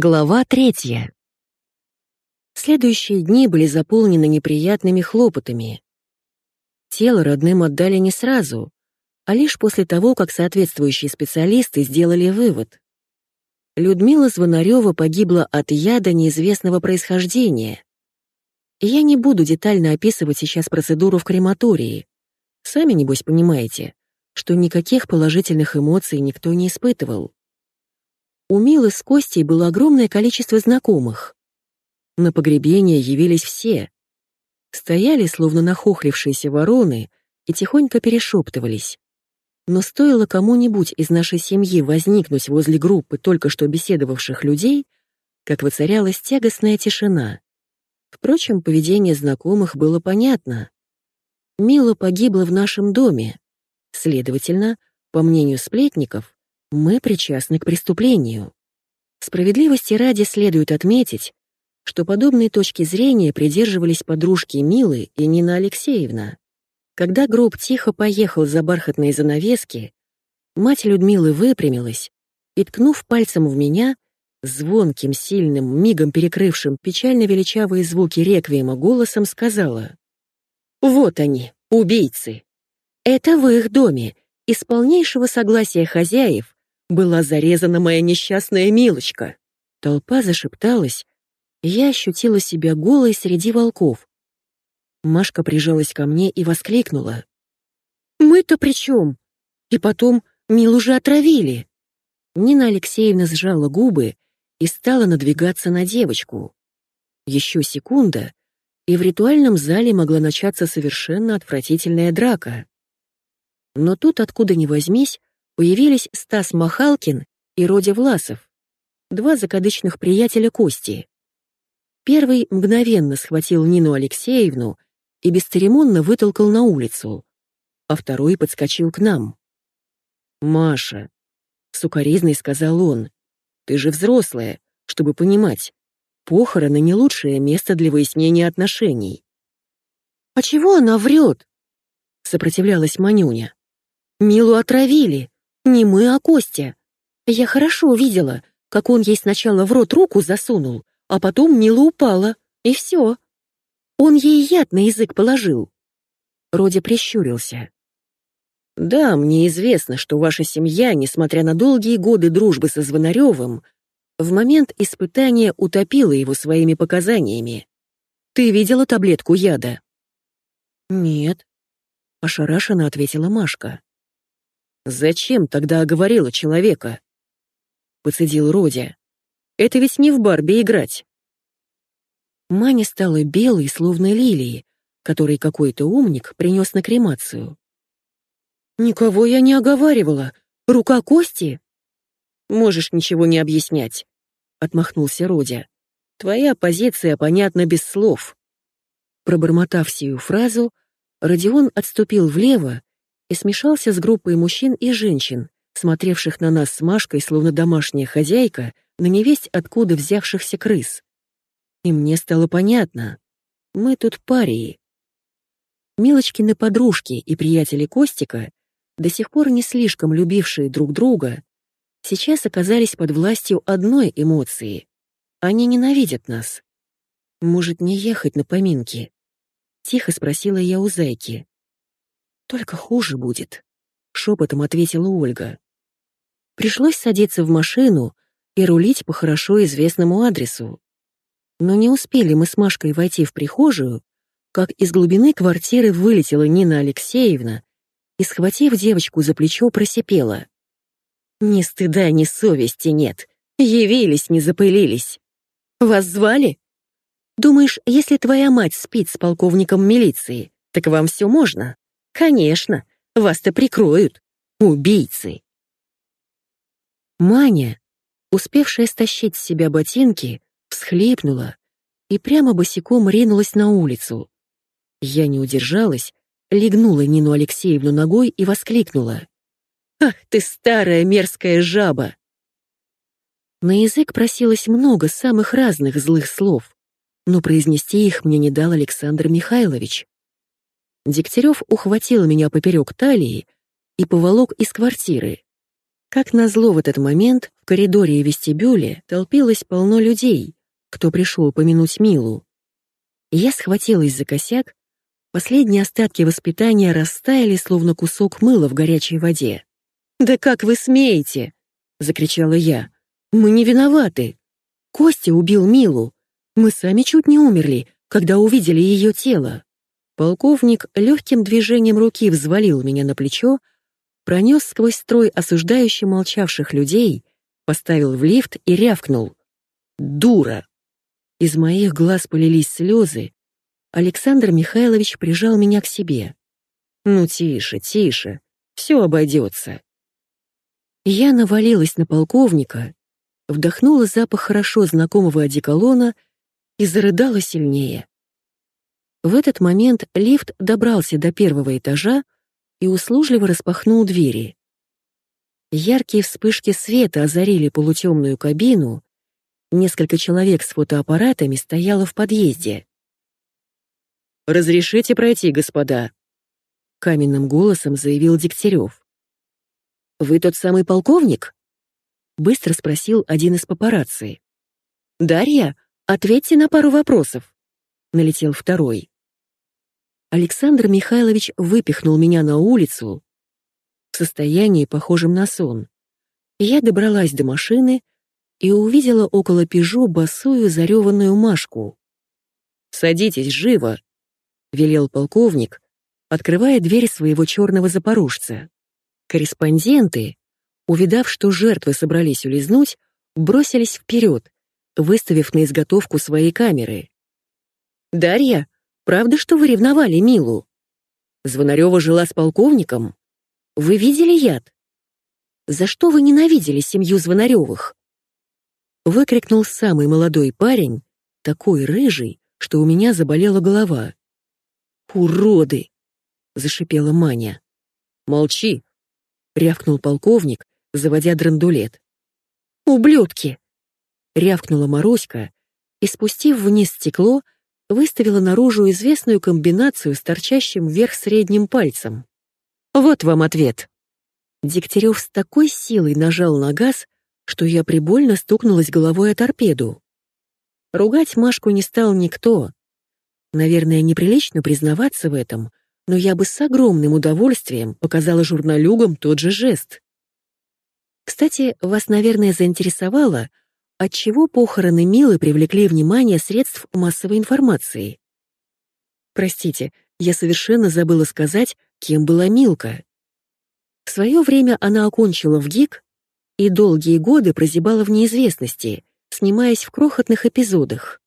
Глава третья. Следующие дни были заполнены неприятными хлопотами. Тело родным отдали не сразу, а лишь после того, как соответствующие специалисты сделали вывод. Людмила Звонарева погибла от яда неизвестного происхождения. Я не буду детально описывать сейчас процедуру в крематории. Сами, небось, понимаете, что никаких положительных эмоций никто не испытывал. У Милы с Костей было огромное количество знакомых. На погребение явились все. Стояли, словно нахохлившиеся вороны, и тихонько перешептывались. Но стоило кому-нибудь из нашей семьи возникнуть возле группы только что беседовавших людей, как воцарялась тягостная тишина. Впрочем, поведение знакомых было понятно. Мила погибла в нашем доме. Следовательно, по мнению сплетников, мы причастны к преступлению. Справедливости ради следует отметить, что подобные точки зрения придерживались подружки Милы и Нина Алексеевна. Когда гроб тихо поехал за бархатные занавески, мать Людмилы выпрямилась и, ткнув пальцем в меня, звонким, сильным, мигом перекрывшим печально величавые звуки реквиема голосом сказала «Вот они, убийцы! Это в их доме, из полнейшего согласия хозяев, была зарезана моя несчастная Милочка. Толпа зашепталась, я ощутила себя голой среди волков. Машка прижалась ко мне и воскликнула. «Мы-то при чем? И потом Милу же отравили!» Нина Алексеевна сжала губы и стала надвигаться на девочку. Еще секунда, и в ритуальном зале могла начаться совершенно отвратительная драка. Но тут, откуда ни возьмись, появились Стас Махалкин и Родя Власов, два закадычных приятеля Кости. Первый мгновенно схватил Нину Алексеевну и бесцеремонно вытолкал на улицу, а второй подскочил к нам. «Маша», — сукоризной сказал он, — «ты же взрослая, чтобы понимать, похороны — не лучшее место для выяснения отношений». «А чего она врет?» — сопротивлялась Манюня. «Милу отравили, не мы, а Костя. Я хорошо видела, как он ей сначала в рот руку засунул, а потом Мила упала, и все. Он ей яд на язык положил. Роди прищурился. «Да, мне известно, что ваша семья, несмотря на долгие годы дружбы со Звонаревым, в момент испытания утопила его своими показаниями. Ты видела таблетку яда?» «Нет», — ошарашенно ответила Машка. «Зачем тогда оговорила человека?» Поцедил Родя. «Это ведь не в Барби играть». Маня стала белой, словно лилии, который какой-то умник принес на кремацию. «Никого я не оговаривала. Рука Кости?» «Можешь ничего не объяснять», — отмахнулся Родя. «Твоя позиция понятна без слов». Пробормотав сию фразу, Родион отступил влево и смешался с группой мужчин и женщин, смотревших на нас с Машкой, словно домашняя хозяйка, на невесть откуда взявшихся крыс. И мне стало понятно. Мы тут парии. Милочкины подружки и приятели Костика, до сих пор не слишком любившие друг друга, сейчас оказались под властью одной эмоции. Они ненавидят нас. Может, не ехать на поминки? Тихо спросила я у зайки. «Только хуже будет», — шепотом ответила Ольга. Пришлось садиться в машину и рулить по хорошо известному адресу. Но не успели мы с Машкой войти в прихожую, как из глубины квартиры вылетела Нина Алексеевна и, схватив девочку за плечо, просипела. «Ни стыда, ни совести нет. Явились, не запылились. Вас звали? Думаешь, если твоя мать спит с полковником милиции, так вам все можно?» Конечно, вас-то прикроют. Убийцы. Маня, успевшая стащить с себя ботинки, всхлипнула и прямо босиком ринулась на улицу. Я не удержалась, легнула Нину Алексеевну ногой и воскликнула. «Ах ты старая мерзкая жаба!» На язык просилось много самых разных злых слов, но произнести их мне не дал Александр Михайлович. Дегтярев ухватил меня поперек талии и поволок из квартиры. Как назло в этот момент в коридоре и вестибюле толпилось полно людей, кто пришел помянуть Милу. Я схватилась за косяк, последние остатки воспитания растаяли, словно кусок мыла в горячей воде. «Да как вы смеете?» — закричала я. «Мы не виноваты. Костя убил Милу. Мы сами чуть не умерли, когда увидели ее тело». Полковник легким движением руки взвалил меня на плечо, пронес сквозь строй осуждающе молчавших людей, поставил в лифт и рявкнул. «Дура!» Из моих глаз полились слезы. Александр Михайлович прижал меня к себе. «Ну, тише, тише, все обойдется». Я навалилась на полковника, вдохнула запах хорошо знакомого одеколона и зарыдала сильнее. В этот момент лифт добрался до первого этажа и услужливо распахнул двери. Яркие вспышки света озарили полутемную кабину, Несколько человек с фотоаппаратами стояло в подъезде. «Разрешите пройти, господа», — каменным голосом заявил Дегтярев. «Вы тот самый полковник?» — быстро спросил один из папарацци. «Дарья, ответьте на пару вопросов», — налетел второй. Александр Михайлович выпихнул меня на улицу в состоянии, похожем на сон. Я добралась до машины, и увидела около «Пежо» босую зареванную Машку. «Садитесь, живо!» — велел полковник, открывая дверь своего черного запорожца. Корреспонденты, увидав, что жертвы собрались улизнуть, бросились вперед, выставив на изготовку свои камеры. «Дарья, правда, что вы ревновали Милу? Звонарева жила с полковником? Вы видели яд? За что вы ненавидели семью Звонаревых?» выкрикнул самый молодой парень, такой рыжий, что у меня заболела голова. «Уроды!» — зашипела Маня. «Молчи!» — рявкнул полковник, заводя драндулет. «Ублюдки!» — рявкнула Маруська и, спустив вниз стекло, выставила наружу известную комбинацию с торчащим вверх средним пальцем. «Вот вам ответ!» Дегтярев с такой силой нажал на газ, что я прибольно стукнулась головой о торпеду. Ругать Машку не стал никто. Наверное, неприлично признаваться в этом, но я бы с огромным удовольствием показала журналюгам тот же жест. Кстати, вас, наверное, заинтересовало, отчего похороны Милы привлекли внимание средств массовой информации. Простите, я совершенно забыла сказать, кем была Милка. В свое время она окончила в ГИК и долгие годы прозябала в неизвестности, снимаясь в крохотных эпизодах.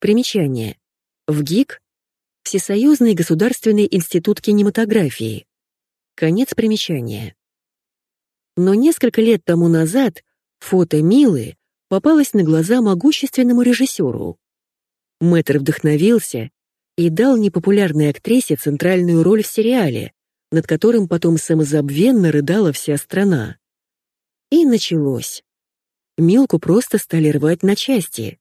Примечание. В ГИК — Всесоюзный государственный институт кинематографии. Конец примечания. Но несколько лет тому назад фото Милы попалось на глаза могущественному режиссеру. Мэтр вдохновился и дал непопулярной актрисе центральную роль в сериале, над которым потом самозабвенно рыдала вся страна. И началось. Милку просто стали рвать на части.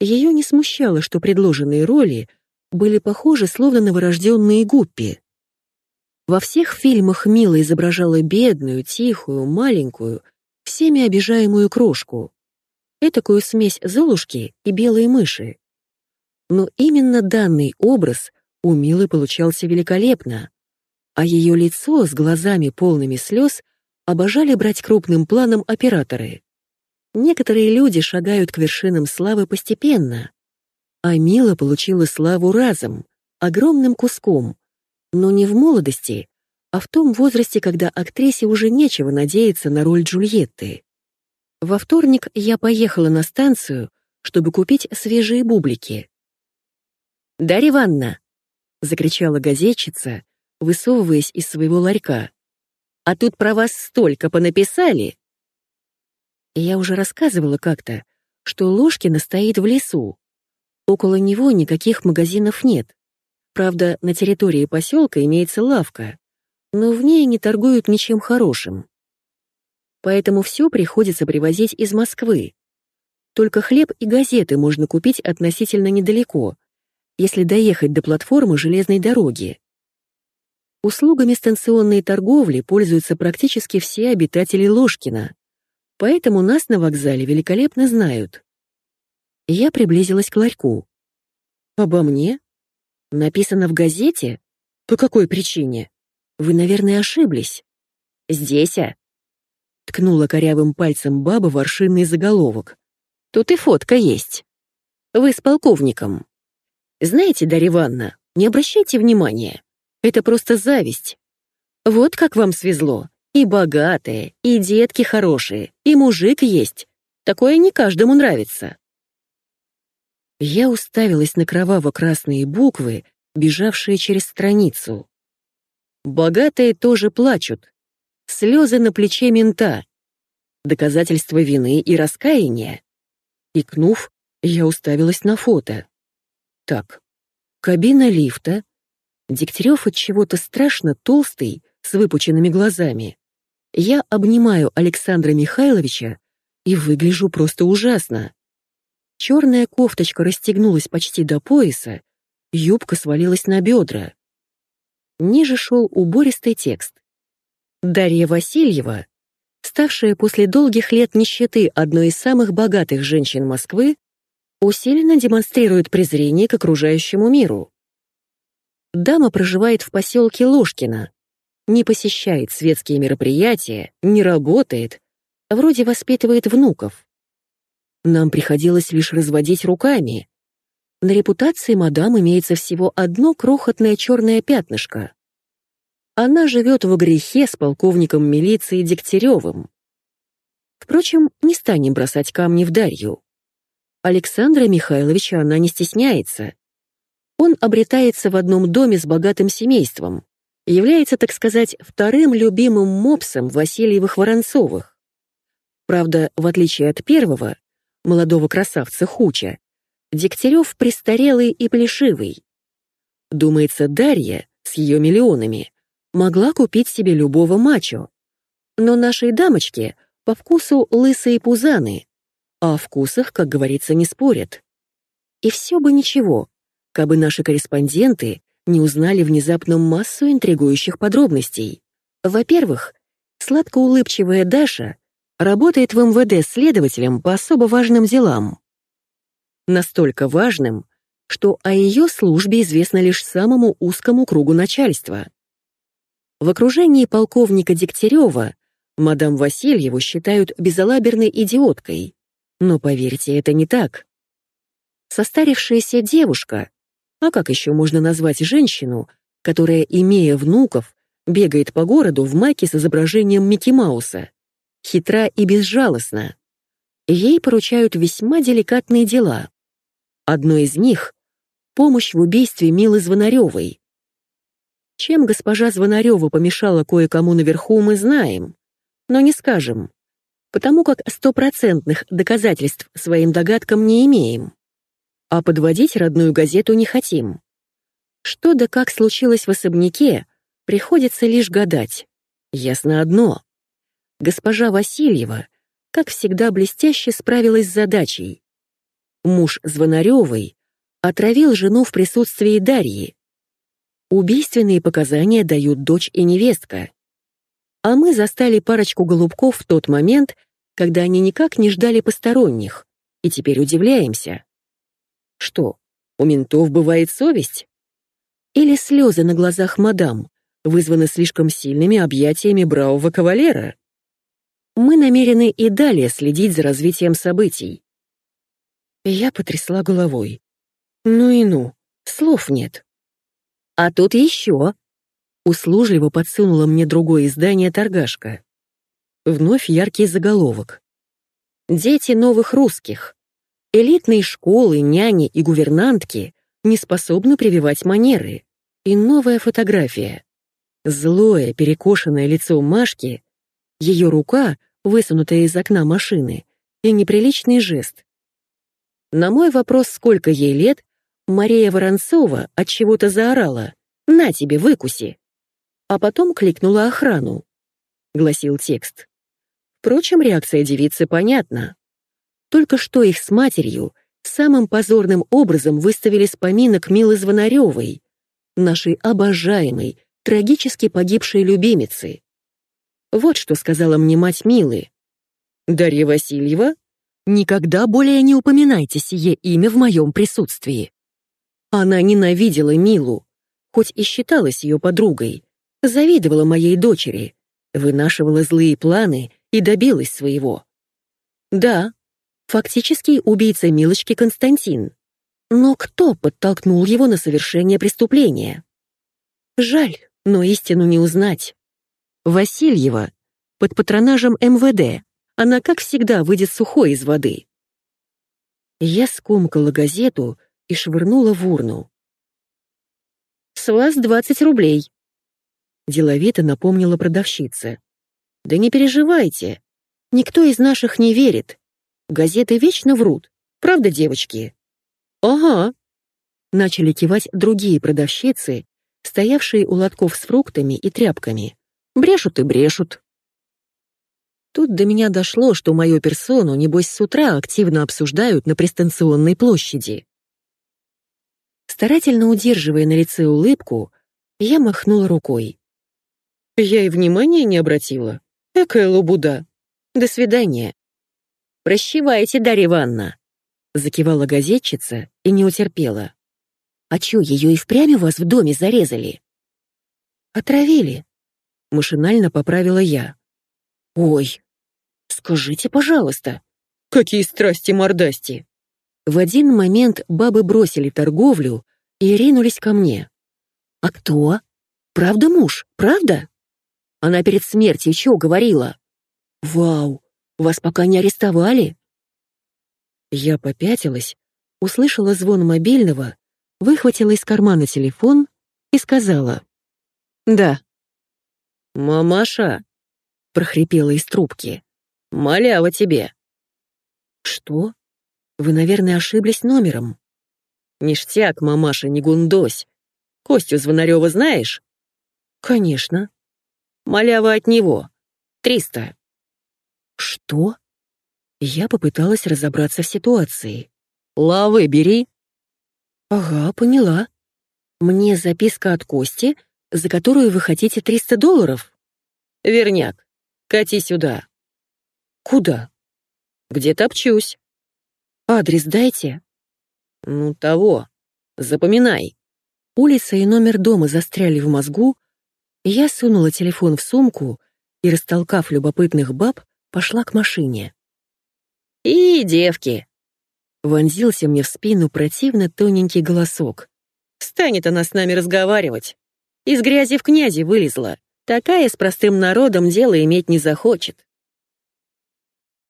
Ее не смущало, что предложенные роли были похожи словно новорожденные гуппи. Во всех фильмах Мила изображала бедную, тихую, маленькую, всеми обижаемую крошку. Этакую смесь Золушки и белой мыши. Но именно данный образ у Милы получался великолепно, а ее лицо с глазами полными слез — обожали брать крупным планом операторы. Некоторые люди шагают к вершинам славы постепенно, а Мила получила славу разом, огромным куском, но не в молодости, а в том возрасте, когда актрисе уже нечего надеяться на роль Джульетты. Во вторник я поехала на станцию, чтобы купить свежие бублики. «Дарья Ивановна!» — закричала газетчица, высовываясь из своего ларька а тут про вас столько понаписали. Я уже рассказывала как-то, что Ложкина стоит в лесу. Около него никаких магазинов нет. Правда, на территории поселка имеется лавка, но в ней не торгуют ничем хорошим. Поэтому все приходится привозить из Москвы. Только хлеб и газеты можно купить относительно недалеко, если доехать до платформы железной дороги. Услугами станционной торговли пользуются практически все обитатели Ложкина, поэтому нас на вокзале великолепно знают. Я приблизилась к ларьку. «Обо мне? Написано в газете? По какой причине? Вы, наверное, ошиблись. Здесь, а?» Ткнула корявым пальцем баба в аршинный заголовок. «Тут и фотка есть. Вы с полковником. Знаете, Дарья Ивановна, не обращайте внимания. Это просто зависть. Вот как вам свезло. И богатые, и детки хорошие, и мужик есть. Такое не каждому нравится. Я уставилась на кроваво-красные буквы, бежавшие через страницу. Богатые тоже плачут. Слезы на плече мента. Доказательство вины и раскаяния. Икнув, я уставилась на фото. Так, кабина лифта. Дегтярев от чего-то страшно толстый, с выпученными глазами. Я обнимаю Александра Михайловича и выгляжу просто ужасно. Черная кофточка расстегнулась почти до пояса, юбка свалилась на бедра. Ниже шел убористый текст. Дарья Васильева, ставшая после долгих лет нищеты одной из самых богатых женщин Москвы, усиленно демонстрирует презрение к окружающему миру. Дама проживает в поселке Ложкино, не посещает светские мероприятия, не работает, вроде воспитывает внуков. Нам приходилось лишь разводить руками. На репутации мадам имеется всего одно крохотное черное пятнышко. Она живет в грехе с полковником милиции Дегтяревым. Впрочем, не станем бросать камни в Дарью. Александра Михайловича она не стесняется. Он обретается в одном доме с богатым семейством, является, так сказать, вторым любимым мопсом Васильевых-Воронцовых. Правда, в отличие от первого, молодого красавца Хуча, Дегтярев престарелый и плешивый. Думается, Дарья с ее миллионами могла купить себе любого мачо. Но нашей дамочке по вкусу лысые пузаны, а о вкусах, как говорится, не спорят. И все бы ничего, кабы наши корреспонденты не узнали внезапно массу интригующих подробностей. Во-первых, сладкоулыбчивая Даша работает в МВД следователем по особо важным делам. Настолько важным, что о ее службе известно лишь самому узкому кругу начальства. В окружении полковника Дегтярева мадам Васильеву считают безалаберной идиоткой. Но поверьте, это не так. Состарившаяся девушка, а как еще можно назвать женщину, которая, имея внуков, бегает по городу в майке с изображением Микки Мауса, хитра и безжалостна. Ей поручают весьма деликатные дела. Одно из них — помощь в убийстве Милы Звонаревой. Чем госпожа Звонарева помешала кое-кому наверху, мы знаем, но не скажем, потому как стопроцентных доказательств своим догадкам не имеем. А подводить родную газету не хотим. Что да как случилось в особняке, приходится лишь гадать. Ясно одно госпожа Васильева, как всегда, блестяще справилась с задачей. Муж Звонаревой отравил жену в присутствии Дарьи. Убийственные показания дают дочь и невестка. А мы застали парочку голубков в тот момент, когда они никак не ждали посторонних, и теперь удивляемся. Что, у ментов бывает совесть? Или слезы на глазах мадам вызваны слишком сильными объятиями бравого кавалера? мы намерены и далее следить за развитием событий. Я потрясла головой. Ну и ну, слов нет. А тут еще. Услужливо подсунула мне другое издание торгашка. Вновь яркий заголовок. Дети новых русских. Элитные школы, няни и гувернантки не способны прививать манеры. И новая фотография. Злое, перекошенное лицо Машки ее рука, высунутая из окна машины, и неприличный жест. На мой вопрос, сколько ей лет, Мария Воронцова от чего-то заорала «На тебе, выкуси!» А потом кликнула охрану. Гласил текст. Впрочем, реакция девицы понятна. Только что их с матерью самым позорным образом выставили с поминок Милы Звонаревой, нашей обожаемой, трагически погибшей любимицы. Вот что сказала мне мать Милы. «Дарья Васильева, никогда более не упоминайте сие имя в моем присутствии». Она ненавидела Милу, хоть и считалась ее подругой, завидовала моей дочери, вынашивала злые планы и добилась своего. Да, фактически убийца Милочки Константин. Но кто подтолкнул его на совершение преступления? Жаль, но истину не узнать. Васильева под патронажем МВД. Она, как всегда, выйдет сухой из воды. Я скомкала газету и швырнула в урну. «С вас двадцать рублей», — деловито напомнила продавщица. «Да не переживайте. Никто из наших не верит. Газеты вечно врут. Правда, девочки?» «Ага», — начали кивать другие продавщицы, стоявшие у лотков с фруктами и тряпками. Брешут и брешут. Тут до меня дошло, что мою персону, небось, с утра активно обсуждают на пристанционной площади. Старательно удерживая на лице улыбку, я махнула рукой. Я и внимания не обратила. Экая лабуда. До свидания. «Прощевайте, Дарья Ивановна!» Закивала газетчица и не утерпела. «А чё, её и впрямь у вас в доме зарезали?» «Отравили», Машинально поправила я. «Ой, скажите, пожалуйста, какие страсти-мордасти!» В один момент бабы бросили торговлю и ринулись ко мне. «А кто? Правда муж? Правда?» Она перед смертью чего говорила? «Вау, вас пока не арестовали?» Я попятилась, услышала звон мобильного, выхватила из кармана телефон и сказала. «Да, «Мамаша!» — прохрипела из трубки. «Малява тебе!» «Что? Вы, наверное, ошиблись номером?» «Ништяк, мамаша, не гундось. Костю Звонарева знаешь?» «Конечно». «Малява от него. Триста». «Что?» Я попыталась разобраться в ситуации. «Лавы бери». «Ага, поняла. Мне записка от Кости за которую вы хотите 300 долларов? Верняк, кати сюда. Куда? Где топчусь. Адрес дайте. Ну, того. Запоминай. Улица и номер дома застряли в мозгу, я сунула телефон в сумку и, растолкав любопытных баб, пошла к машине. «И, девки!» Вонзился мне в спину противно тоненький голосок. «Станет она с нами разговаривать!» Из грязи в князи вылезла. Такая с простым народом дело иметь не захочет.